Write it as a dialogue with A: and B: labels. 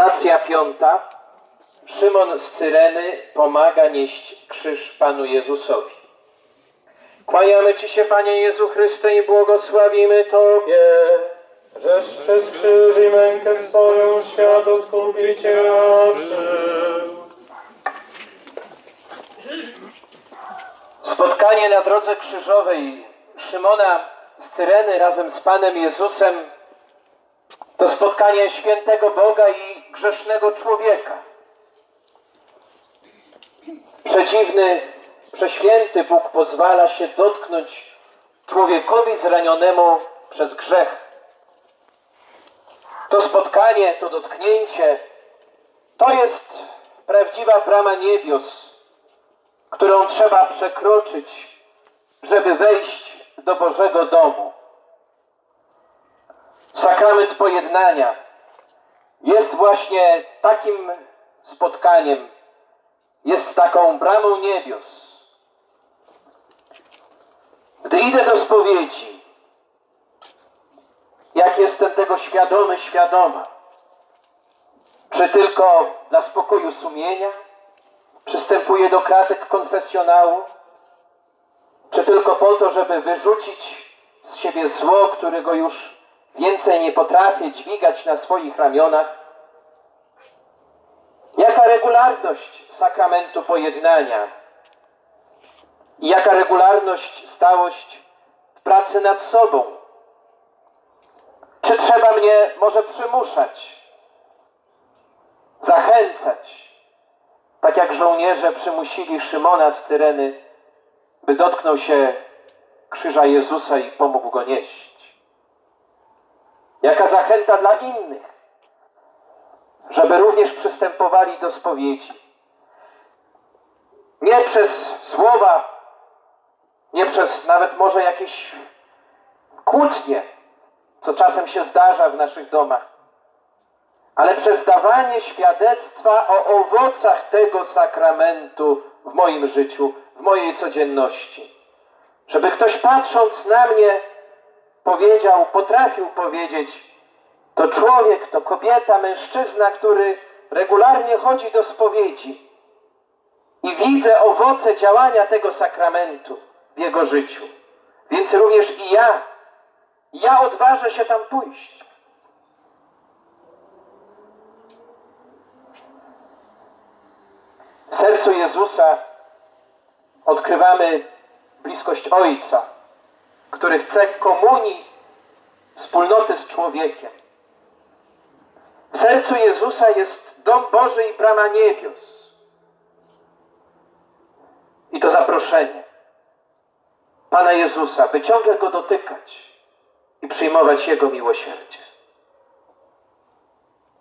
A: Stacja piąta. Szymon z Cyreny pomaga nieść krzyż Panu Jezusowi. Kłaniamy Ci się, Panie Jezu Chryste, i błogosławimy Tobie,
B: żeś przez krzyż i mękę swoją świat odkupiciela żył.
A: Spotkanie na drodze krzyżowej Szymona z Cyreny razem z Panem Jezusem to spotkanie świętego Boga i grzesznego człowieka. Przedziwny, prześwięty Bóg pozwala się dotknąć człowiekowi zranionemu przez grzech. To spotkanie, to dotknięcie, to jest prawdziwa brama niebios, którą trzeba przekroczyć, żeby wejść do Bożego domu. Sakrament pojednania jest właśnie takim spotkaniem, jest taką bramą niebios. Gdy idę do spowiedzi, jak jestem tego świadomy, świadoma, czy tylko dla spokoju sumienia, przystępuję do kratek konfesjonału, czy tylko po to, żeby wyrzucić z siebie zło, którego już więcej nie potrafię dźwigać na swoich ramionach? Jaka regularność sakramentu pojednania i jaka regularność, stałość w pracy nad sobą? Czy trzeba mnie może przymuszać, zachęcać, tak jak żołnierze przymusili Szymona z Cyreny, by dotknął się krzyża Jezusa i pomógł go nieść? Jaka zachęta dla innych, żeby również przystępowali do spowiedzi. Nie przez słowa, nie przez nawet może jakieś kłótnie, co czasem się zdarza w naszych domach, ale przez dawanie świadectwa o owocach tego sakramentu w moim życiu, w mojej codzienności. Żeby ktoś patrząc na mnie powiedział, potrafił powiedzieć, to człowiek, to kobieta, mężczyzna, który regularnie chodzi do spowiedzi i widzę owoce działania tego sakramentu w jego życiu. Więc również i ja, ja odważę się tam pójść. W sercu Jezusa odkrywamy bliskość Ojca, który chce komunii, wspólnoty z człowiekiem. W sercu Jezusa jest dom Boży i brama niebios. I to zaproszenie Pana Jezusa, by ciągle Go dotykać i przyjmować Jego miłosierdzie.